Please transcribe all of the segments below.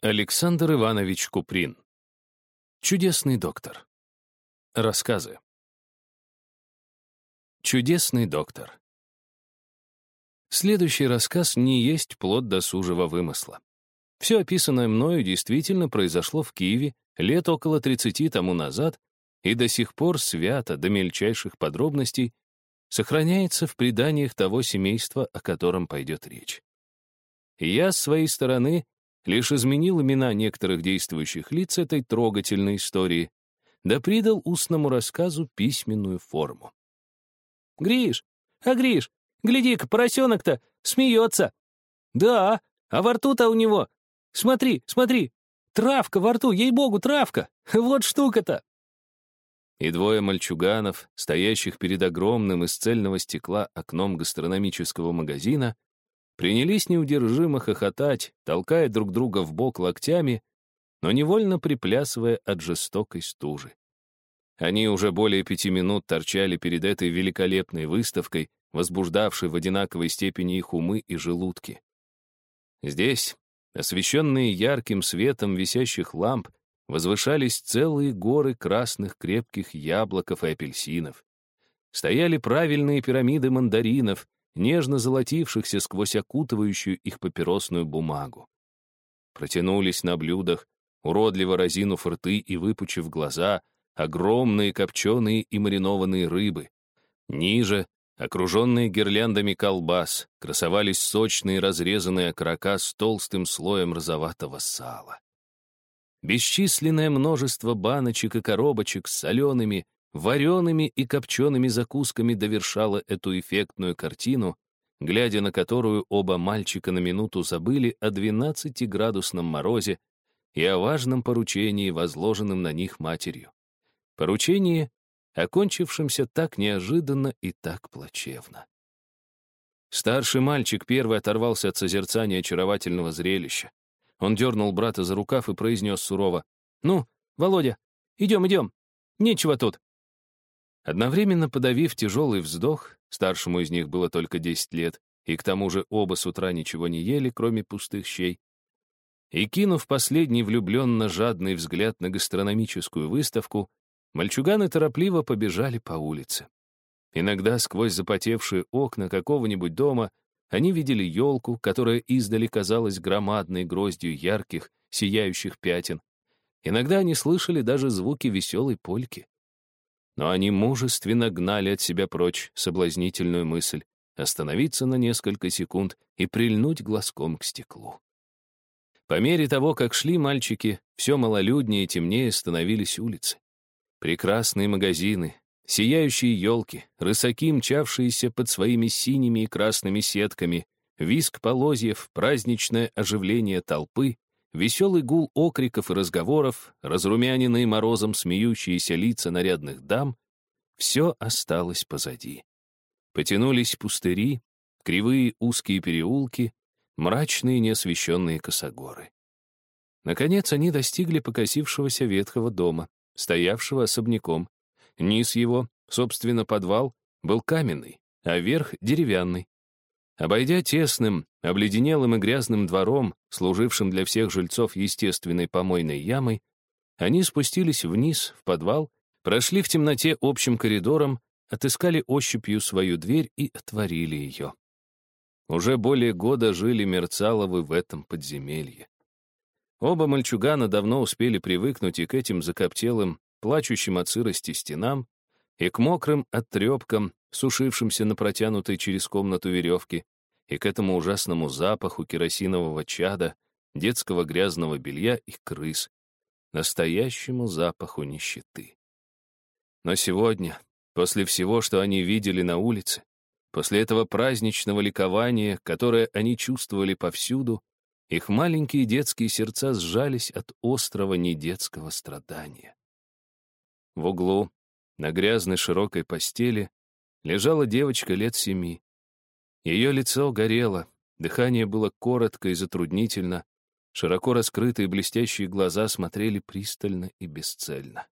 Александр Иванович Куприн. Чудесный доктор. Рассказы. Чудесный доктор. Следующий рассказ не есть плод досужего вымысла. Все описанное мною действительно произошло в Киеве лет около 30 тому назад и до сих пор свято до мельчайших подробностей сохраняется в преданиях того семейства, о котором пойдет речь. я, с своей стороны, лишь изменил имена некоторых действующих лиц этой трогательной истории, да придал устному рассказу письменную форму. «Гриш! А, Гриш, гляди-ка, поросенок-то смеется!» «Да, а во рту-то у него... Смотри, смотри, травка во рту, ей-богу, травка! Вот штука-то!» И двое мальчуганов, стоящих перед огромным из цельного стекла окном гастрономического магазина, принялись неудержимо хохотать, толкая друг друга в бок локтями, но невольно приплясывая от жестокой стужи. Они уже более пяти минут торчали перед этой великолепной выставкой, возбуждавшей в одинаковой степени их умы и желудки. Здесь, освещенные ярким светом висящих ламп, возвышались целые горы красных крепких яблоков и апельсинов. Стояли правильные пирамиды мандаринов, нежно золотившихся сквозь окутывающую их папиросную бумагу. Протянулись на блюдах, уродливо разинув рты и выпучив глаза, огромные копченые и маринованные рыбы. Ниже, окруженные гирляндами колбас, красовались сочные разрезанные окорока с толстым слоем розоватого сала. Бесчисленное множество баночек и коробочек с солеными, вареными и копчеными закусками довершала эту эффектную картину, глядя на которую оба мальчика на минуту забыли о 12-градусном морозе и о важном поручении, возложенном на них матерью. Поручении, окончившемся так неожиданно и так плачевно. Старший мальчик первый оторвался от созерцания очаровательного зрелища. Он дернул брата за рукав и произнес сурово. «Ну, Володя, идем, идем. Нечего тут. Одновременно подавив тяжелый вздох, старшему из них было только 10 лет, и к тому же оба с утра ничего не ели, кроме пустых щей, и кинув последний влюбленно жадный взгляд на гастрономическую выставку, мальчуганы торопливо побежали по улице. Иногда сквозь запотевшие окна какого-нибудь дома они видели елку, которая издали казалась громадной гроздью ярких, сияющих пятен. Иногда они слышали даже звуки веселой польки но они мужественно гнали от себя прочь соблазнительную мысль остановиться на несколько секунд и прильнуть глазком к стеклу. По мере того, как шли мальчики, все малолюднее и темнее становились улицы. Прекрасные магазины, сияющие елки, рысаки, мчавшиеся под своими синими и красными сетками, виск полозьев, праздничное оживление толпы, веселый гул окриков и разговоров, разрумяненные морозом смеющиеся лица нарядных дам — все осталось позади. Потянулись пустыри, кривые узкие переулки, мрачные неосвещенные косогоры. Наконец они достигли покосившегося ветхого дома, стоявшего особняком. Низ его, собственно, подвал, был каменный, а верх — деревянный. Обойдя тесным, обледенелым и грязным двором, служившим для всех жильцов естественной помойной ямой, они спустились вниз, в подвал, прошли в темноте общим коридором, отыскали ощупью свою дверь и отворили ее. Уже более года жили Мерцаловы в этом подземелье. Оба мальчугана давно успели привыкнуть и к этим закоптелым, плачущим от сырости стенам, и к мокрым оттрепкам, сушившимся на протянутой через комнату веревке, и к этому ужасному запаху керосинового чада, детского грязного белья и крыс, настоящему запаху нищеты. Но сегодня, после всего, что они видели на улице, после этого праздничного ликования, которое они чувствовали повсюду, их маленькие детские сердца сжались от острого недетского страдания. В углу, на грязной широкой постели, лежала девочка лет семи. Ее лицо горело, дыхание было коротко и затруднительно, широко раскрытые блестящие глаза смотрели пристально и бесцельно.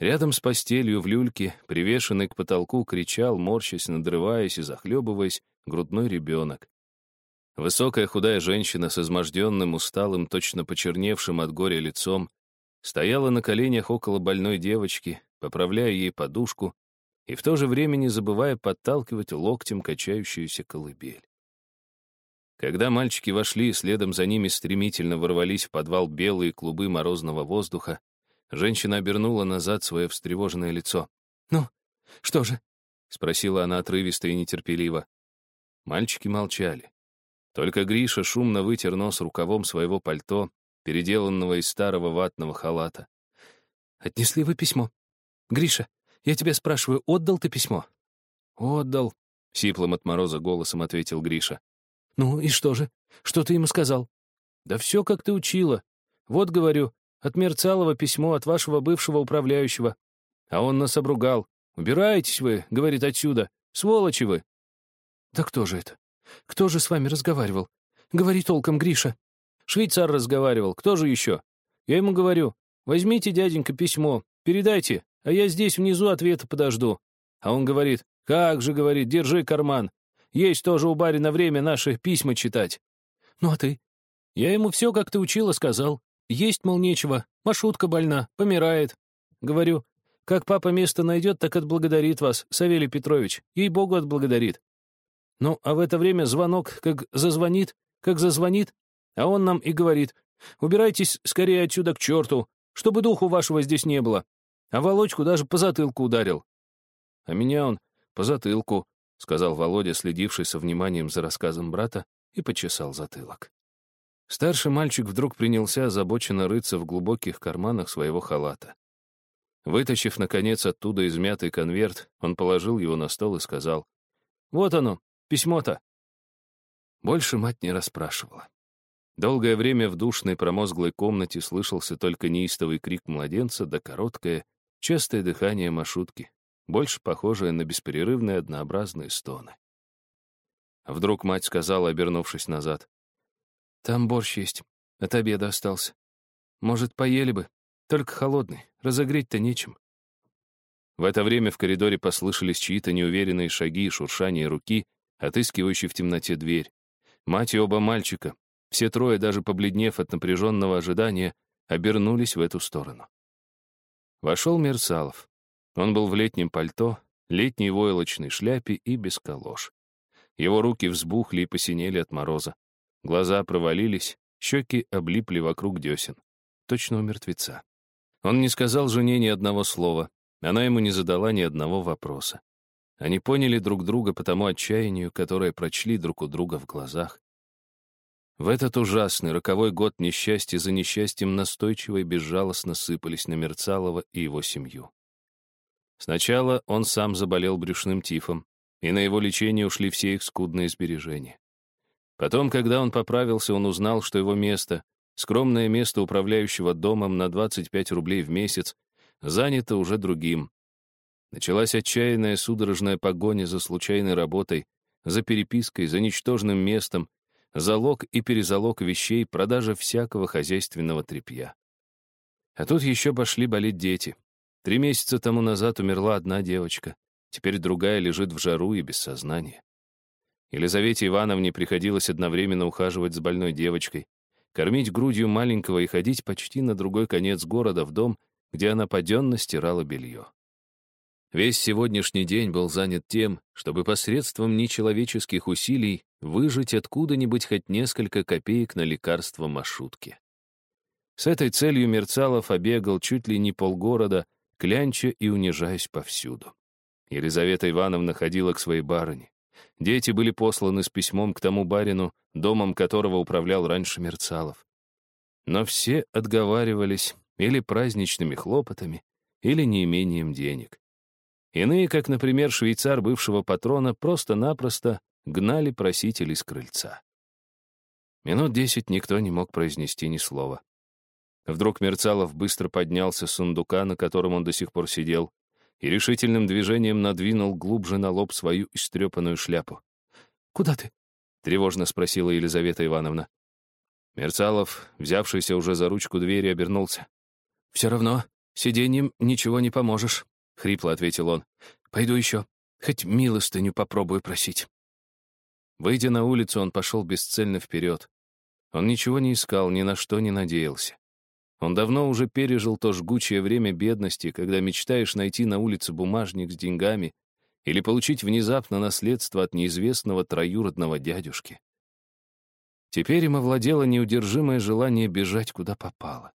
Рядом с постелью в люльке, привешенный к потолку, кричал, морщась, надрываясь и захлебываясь, грудной ребенок. Высокая худая женщина с изможденным, усталым, точно почерневшим от горя лицом стояла на коленях около больной девочки, поправляя ей подушку и в то же время не забывая подталкивать локтем качающуюся колыбель. Когда мальчики вошли, следом за ними стремительно ворвались в подвал белые клубы морозного воздуха, женщина обернула назад свое встревоженное лицо. «Ну, что же?» — спросила она отрывисто и нетерпеливо. Мальчики молчали. Только Гриша шумно вытер нос рукавом своего пальто, переделанного из старого ватного халата. «Отнесли вы письмо? Гриша, я тебя спрашиваю, отдал ты письмо?» «Отдал», — сиплым от мороза голосом ответил Гриша. «Ну и что же? Что ты ему сказал?» «Да все, как ты учила. Вот, говорю, от Мерцалова письмо от вашего бывшего управляющего. А он нас обругал. Убирайтесь вы, — говорит, — отсюда. Сволочи вы!» «Да кто же это? Кто же с вами разговаривал? Говори толком, Гриша». «Швейцар разговаривал. Кто же еще?» «Я ему говорю, возьмите, дяденька, письмо, передайте, а я здесь внизу ответа подожду». А он говорит, «Как же, — говорит, — держи карман. Есть тоже у барина время наши письма читать». «Ну а ты?» «Я ему все, как ты учила, сказал. Есть, мол, нечего. Машутка больна, помирает. Говорю, как папа место найдет, так отблагодарит вас, Савелий Петрович. Ей-богу, отблагодарит. Ну, а в это время звонок как зазвонит, как зазвонит, а он нам и говорит, убирайтесь скорее отсюда к черту, чтобы духу вашего здесь не было. А Володьку даже по затылку ударил. А меня он по затылку, — сказал Володя, следивший со вниманием за рассказом брата, и почесал затылок. Старший мальчик вдруг принялся озабоченно рыться в глубоких карманах своего халата. Вытащив, наконец, оттуда измятый конверт, он положил его на стол и сказал, «Вот оно, Письмо-то». Больше мать не расспрашивала. Долгое время в душной промозглой комнате слышался только неистовый крик младенца да короткое, частое дыхание Машутки, больше похожее на бесперерывные однообразные стоны. Вдруг мать сказала, обернувшись назад, «Там борщ есть, от обеда остался. Может, поели бы, только холодный, разогреть-то нечем». В это время в коридоре послышались чьи-то неуверенные шаги и шуршание руки, отыскивающий в темноте дверь. Мать и оба мальчика, все трое, даже побледнев от напряженного ожидания, обернулись в эту сторону. Вошел Мерсалов. Он был в летнем пальто, летней войлочной шляпе и без колош. Его руки взбухли и посинели от мороза. Глаза провалились, щеки облипли вокруг десен. Точно у мертвеца. Он не сказал жене ни одного слова, она ему не задала ни одного вопроса. Они поняли друг друга по тому отчаянию, которое прочли друг у друга в глазах. В этот ужасный роковой год несчастья за несчастьем настойчиво и безжалостно сыпались на Мерцалова и его семью. Сначала он сам заболел брюшным тифом, и на его лечение ушли все их скудные сбережения. Потом, когда он поправился, он узнал, что его место, скромное место управляющего домом на 25 рублей в месяц, занято уже другим, Началась отчаянная судорожная погоня за случайной работой, за перепиской, за ничтожным местом, залог и перезалог вещей, продажа всякого хозяйственного тряпья. А тут еще пошли болеть дети. Три месяца тому назад умерла одна девочка, теперь другая лежит в жару и без сознания. Елизавете Ивановне приходилось одновременно ухаживать с больной девочкой, кормить грудью маленького и ходить почти на другой конец города в дом, где она паденно стирала белье. Весь сегодняшний день был занят тем, чтобы посредством нечеловеческих усилий выжить откуда-нибудь хоть несколько копеек на лекарство Машутки. С этой целью Мерцалов обегал чуть ли не полгорода, клянча и унижаясь повсюду. Елизавета Ивановна ходила к своей барыне. Дети были посланы с письмом к тому барину, домом которого управлял раньше Мерцалов. Но все отговаривались или праздничными хлопотами, или неимением денег. Иные, как, например, швейцар бывшего патрона, просто-напросто гнали просителей с крыльца. Минут десять никто не мог произнести ни слова. Вдруг Мерцалов быстро поднялся с сундука, на котором он до сих пор сидел, и решительным движением надвинул глубже на лоб свою истрепанную шляпу. «Куда ты?» — тревожно спросила Елизавета Ивановна. Мерцалов, взявшийся уже за ручку двери, обернулся. «Все равно, сиденьем ничего не поможешь. — хрипло ответил он. «Пойду еще. Хоть милостыню попробую просить». Выйдя на улицу, он пошел бесцельно вперед. Он ничего не искал, ни на что не надеялся. Он давно уже пережил то жгучее время бедности, когда мечтаешь найти на улице бумажник с деньгами или получить внезапно наследство от неизвестного троюродного дядюшки. Теперь им овладело неудержимое желание бежать куда попало.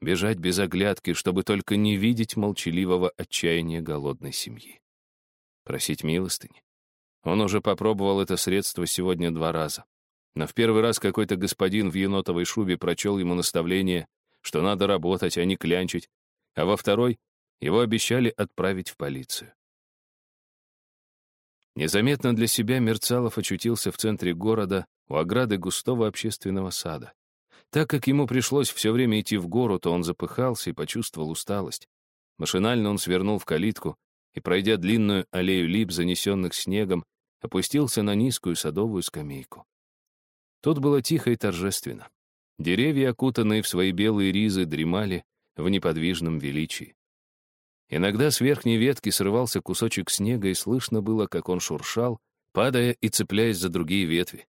Бежать без оглядки, чтобы только не видеть молчаливого отчаяния голодной семьи. Просить милостыни. Он уже попробовал это средство сегодня два раза. Но в первый раз какой-то господин в енотовой шубе прочел ему наставление, что надо работать, а не клянчить, а во второй его обещали отправить в полицию. Незаметно для себя Мерцалов очутился в центре города, у ограды густого общественного сада. Так как ему пришлось все время идти в гору, то он запыхался и почувствовал усталость. Машинально он свернул в калитку и, пройдя длинную аллею лип, занесенных снегом, опустился на низкую садовую скамейку. Тут было тихо и торжественно. Деревья, окутанные в свои белые ризы, дремали в неподвижном величии. Иногда с верхней ветки срывался кусочек снега, и слышно было, как он шуршал, падая и цепляясь за другие ветви.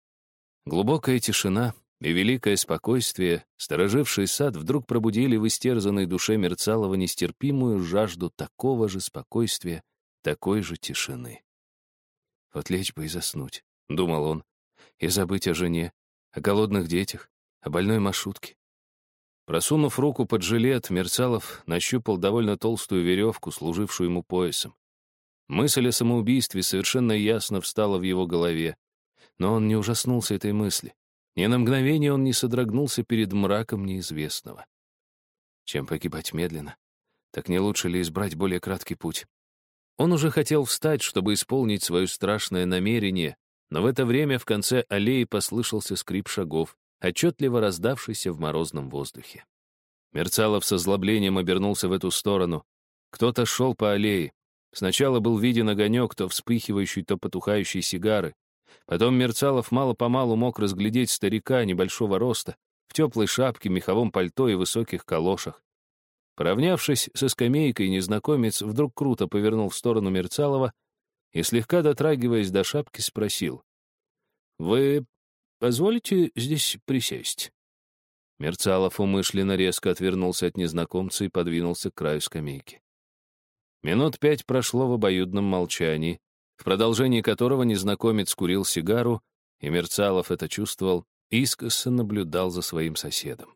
Глубокая тишина и великое спокойствие, стороживший сад, вдруг пробудили в истерзанной душе Мерцалова нестерпимую жажду такого же спокойствия, такой же тишины. Вот лечь бы и заснуть, — думал он, — и забыть о жене, о голодных детях, о больной маршрутке. Просунув руку под жилет, Мерцалов нащупал довольно толстую веревку, служившую ему поясом. Мысль о самоубийстве совершенно ясно встала в его голове, но он не ужаснулся этой мысли. Ни на мгновение он не содрогнулся перед мраком неизвестного. Чем погибать медленно? Так не лучше ли избрать более краткий путь? Он уже хотел встать, чтобы исполнить свое страшное намерение, но в это время в конце аллеи послышался скрип шагов, отчетливо раздавшийся в морозном воздухе. Мерцалов со злоблением обернулся в эту сторону. Кто-то шел по аллее. Сначала был виден огонек, то вспыхивающий, то потухающий сигары. Потом Мерцалов мало-помалу мог разглядеть старика небольшого роста, в теплой шапке, меховом пальто и высоких калошах. Поравнявшись со скамейкой, незнакомец вдруг круто повернул в сторону Мерцалова и, слегка дотрагиваясь до шапки, спросил. «Вы позволите здесь присесть?» Мерцалов умышленно резко отвернулся от незнакомца и подвинулся к краю скамейки. Минут пять прошло в обоюдном молчании, в продолжении которого незнакомец курил сигару, и Мерцалов это чувствовал, искоса наблюдал за своим соседом.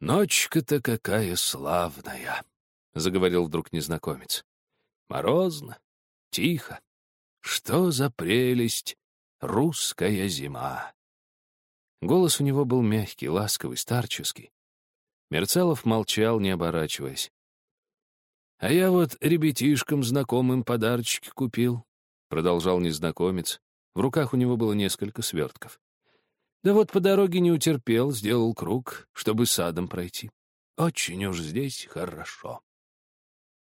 «Ночка-то какая славная!» — заговорил вдруг незнакомец. «Морозно, тихо. Что за прелесть! Русская зима!» Голос у него был мягкий, ласковый, старческий. Мерцалов молчал, не оборачиваясь. «А я вот ребятишкам знакомым подарочки купил», — продолжал незнакомец. В руках у него было несколько свертков. Да вот по дороге не утерпел, сделал круг, чтобы садом пройти. Очень уж здесь хорошо.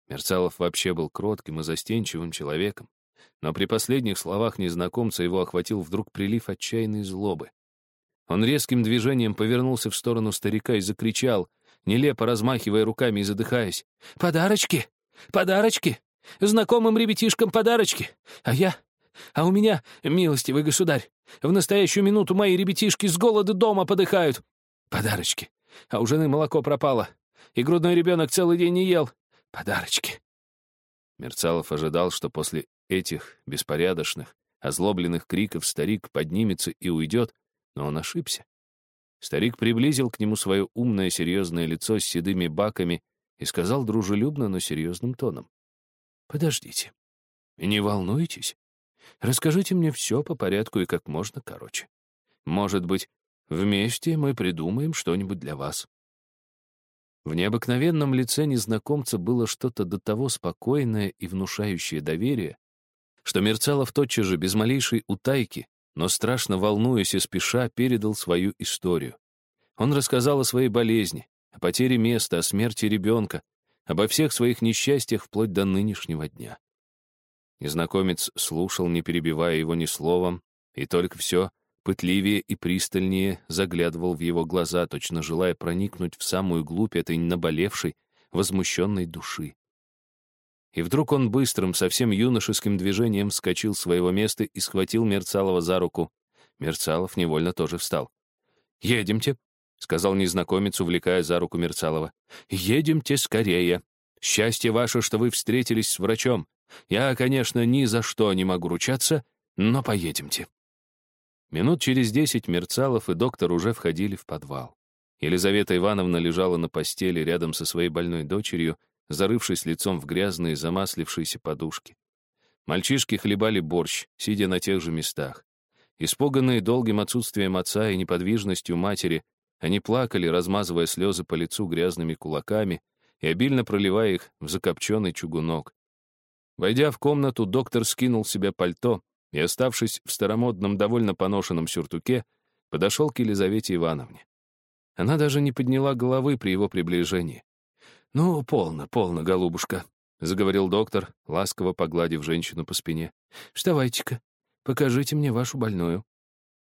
Мерцалов вообще был кротким и застенчивым человеком, но при последних словах незнакомца его охватил вдруг прилив отчаянной злобы. Он резким движением повернулся в сторону старика и закричал, нелепо размахивая руками и задыхаясь. «Подарочки! Подарочки! Знакомым ребятишкам подарочки! А я а у меня, милостивый государь, в настоящую минуту мои ребятишки с голода дома подыхают. Подарочки. А у жены молоко пропало, и грудной ребенок целый день не ел. Подарочки. Мерцалов ожидал, что после этих беспорядочных, озлобленных криков старик поднимется и уйдет, но он ошибся. Старик приблизил к нему свое умное серьезное лицо с седыми баками и сказал дружелюбно, но серьезным тоном. «Подождите. Не волнуйтесь. Расскажите мне все по порядку и как можно короче. Может быть, вместе мы придумаем что-нибудь для вас». В необыкновенном лице незнакомца было что-то до того спокойное и внушающее доверие, что Мерцалов тотчас же, без малейшей утайки, но страшно волнуясь и спеша, передал свою историю. Он рассказал о своей болезни, о потере места, о смерти ребенка, обо всех своих несчастьях вплоть до нынешнего дня. Незнакомец слушал, не перебивая его ни словом, и только все пытливее и пристальнее заглядывал в его глаза, точно желая проникнуть в самую глубь этой наболевшей, возмущенной души. И вдруг он быстрым, совсем юношеским движением вскочил с своего места и схватил Мерцалова за руку. Мерцалов невольно тоже встал. «Едемте», — сказал незнакомец, увлекая за руку Мерцалова. «Едемте скорее. Счастье ваше, что вы встретились с врачом. Я, конечно, ни за что не могу ручаться, но поедемте». Минут через десять Мерцалов и доктор уже входили в подвал. Елизавета Ивановна лежала на постели рядом со своей больной дочерью, зарывшись лицом в грязные замаслившиеся подушки. Мальчишки хлебали борщ, сидя на тех же местах. Испуганные долгим отсутствием отца и неподвижностью матери, они плакали, размазывая слезы по лицу грязными кулаками и обильно проливая их в закопченный чугунок. Войдя в комнату, доктор скинул с себя пальто и, оставшись в старомодном, довольно поношенном сюртуке, подошел к Елизавете Ивановне. Она даже не подняла головы при его приближении. «Ну, полно, полно, голубушка», — заговорил доктор, ласково погладив женщину по спине. «Вставайте-ка, покажите мне вашу больную».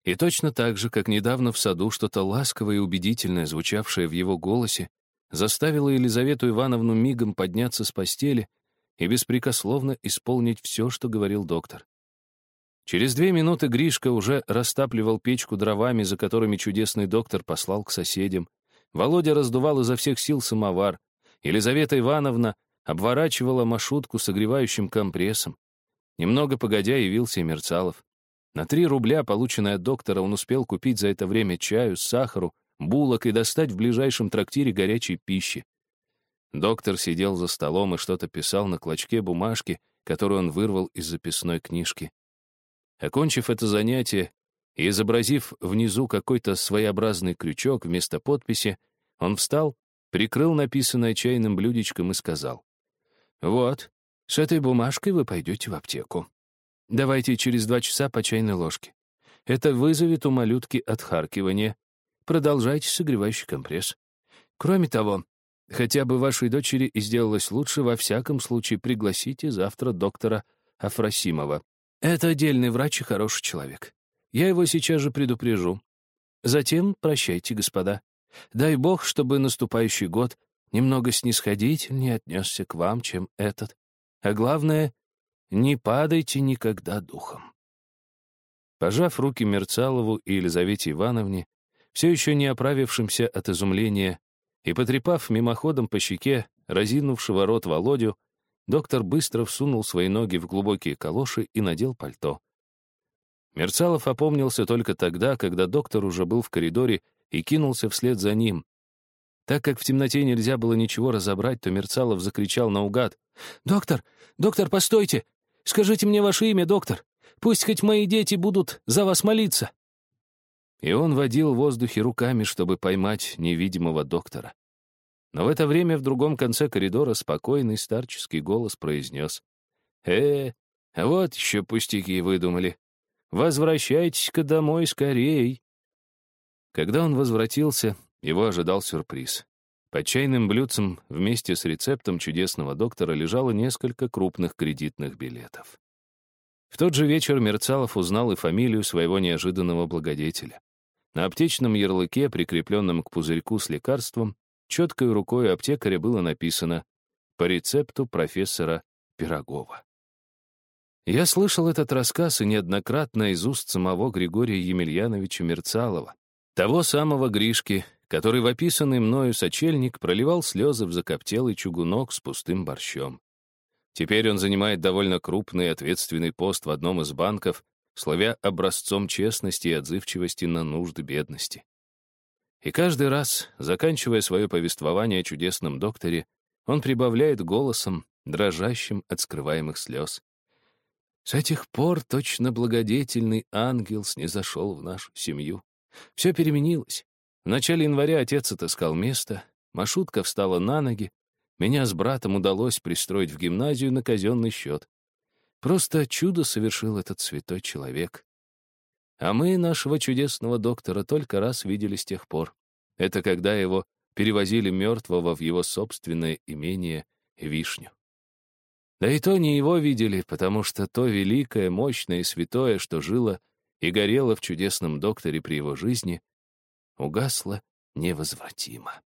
И точно так же, как недавно в саду что-то ласковое и убедительное, звучавшее в его голосе, заставило Елизавету Ивановну мигом подняться с постели и беспрекословно исполнить все, что говорил доктор. Через две минуты Гришка уже растапливал печку дровами, за которыми чудесный доктор послал к соседям. Володя раздувал изо всех сил самовар. Елизавета Ивановна обворачивала маршрутку согревающим компрессом. Немного погодя явился и Мерцалов. На три рубля, полученные от доктора, он успел купить за это время чаю, сахару, булок и достать в ближайшем трактире горячей пищи. Доктор сидел за столом и что-то писал на клочке бумажки, которую он вырвал из записной книжки. Окончив это занятие и изобразив внизу какой-то своеобразный крючок вместо подписи, он встал, прикрыл написанное чайным блюдечком и сказал. «Вот, с этой бумажкой вы пойдете в аптеку. Давайте через два часа по чайной ложке. Это вызовет у малютки отхаркивание. Продолжайте согревающий компресс. Кроме того, хотя бы вашей дочери и сделалось лучше, во всяком случае пригласите завтра доктора Афросимова. Это отдельный врач и хороший человек. Я его сейчас же предупрежу. Затем прощайте, господа. Дай бог, чтобы наступающий год немного снисходительнее отнесся к вам, чем этот. А главное, не падайте никогда духом. Пожав руки Мерцалову и Елизавете Ивановне, все еще не оправившимся от изумления, и потрепав мимоходом по щеке разинувшего рот Володю, Доктор быстро всунул свои ноги в глубокие калоши и надел пальто. Мерцалов опомнился только тогда, когда доктор уже был в коридоре и кинулся вслед за ним. Так как в темноте нельзя было ничего разобрать, то Мерцалов закричал наугад. «Доктор! Доктор, постойте! Скажите мне ваше имя, доктор! Пусть хоть мои дети будут за вас молиться!» И он водил в воздухе руками, чтобы поймать невидимого доктора. Но в это время в другом конце коридора спокойный старческий голос произнес. «Э, вот еще пустяки выдумали. Возвращайтесь-ка домой скорей». Когда он возвратился, его ожидал сюрприз. Под чайным блюдцем вместе с рецептом чудесного доктора лежало несколько крупных кредитных билетов. В тот же вечер Мерцалов узнал и фамилию своего неожиданного благодетеля. На аптечном ярлыке, прикрепленном к пузырьку с лекарством, Четкой рукой аптекаря было написано «По рецепту профессора Пирогова». Я слышал этот рассказ и неоднократно из уст самого Григория Емельяновича Мерцалова, того самого Гришки, который в описанный мною сочельник проливал слезы в закоптелый чугунок с пустым борщом. Теперь он занимает довольно крупный и ответственный пост в одном из банков, словя образцом честности и отзывчивости на нужды бедности. И каждый раз, заканчивая свое повествование о чудесном докторе, он прибавляет голосом, дрожащим от скрываемых слез. С этих пор точно благодетельный ангел снизошел в нашу семью. Все переменилось. В начале января отец отыскал место, Машутка встала на ноги, меня с братом удалось пристроить в гимназию на казенный счет. Просто чудо совершил этот святой человек. А мы нашего чудесного доктора только раз видели с тех пор. Это когда его перевозили мертвого в его собственное имение Вишню. Да и то не его видели, потому что то великое, мощное и святое, что жило и горело в чудесном докторе при его жизни, угасло невозвратимо.